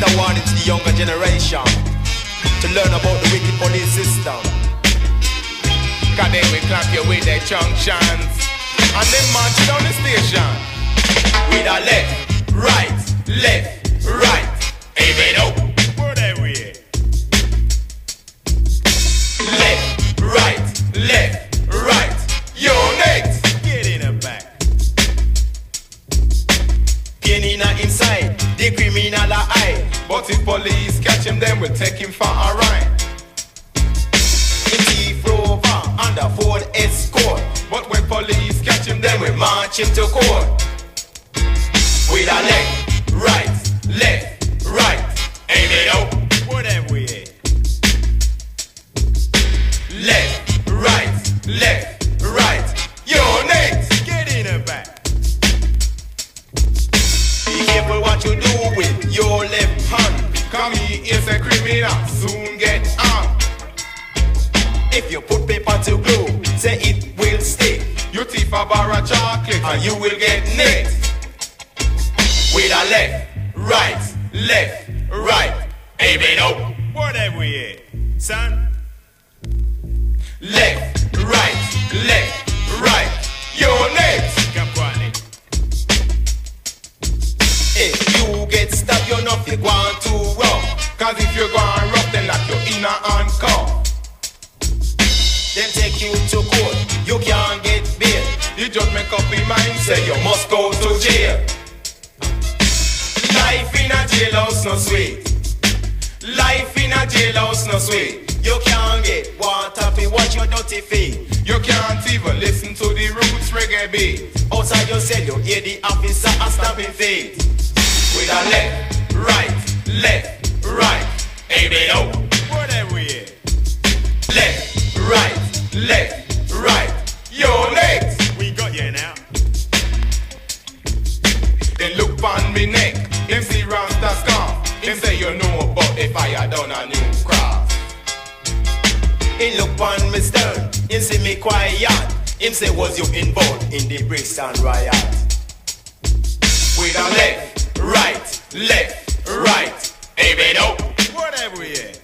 The warning to the younger generation to learn about the wicked police system. Cause they will clap you with their junctions and then march down the station. With a left, right, left, Getting inside, the criminal are high. But if police catch him, then we'll take him for a ride. In thief rover a Ford Escort. But when police catch him, Then we march him to court. Be careful what you do with your left hand. Come he is a criminal, soon get on. If you put paper to glue, say it will stick. You thief a bar of chocolate And you will get nicked. With a left, right, left, right. Amen. Oh. Where they we at? Son? Left, right, left, You get stabbed, you're not you want to rough. Cause if you're going rough, then lock you in a. Then take you to court. You can't get bail. You just make up your mind, Say you must go to jail. Life in a jailhouse no sweet. Life in a jailhouse no sweet. You can't get water fi wash your dirty feet. You can't even listen to the roots reggae beat. Outside your cell, you hear the officer a stamping feet. With a left, right, left, right. Where they we at? Left, right, left, right. Yo, next. We got you now. Then look on me neck. Him see Rasta scarf. Him say you know, about if I had done a new craft. He look on me stern. He see me quiet. Him say, was you involved in the Brixton riot? With a left, left, right. Where they we at?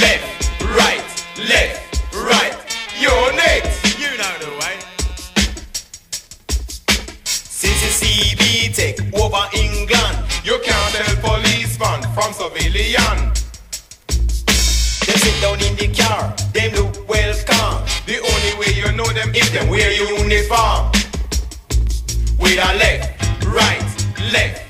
Left, right, left, right. Yo, next. You know the way. CCCB take over England. You can't tell policeman from civilian. They sit down in the car. Them look well calm. The only way you know them If them wear uniform. With a left, right, left, right.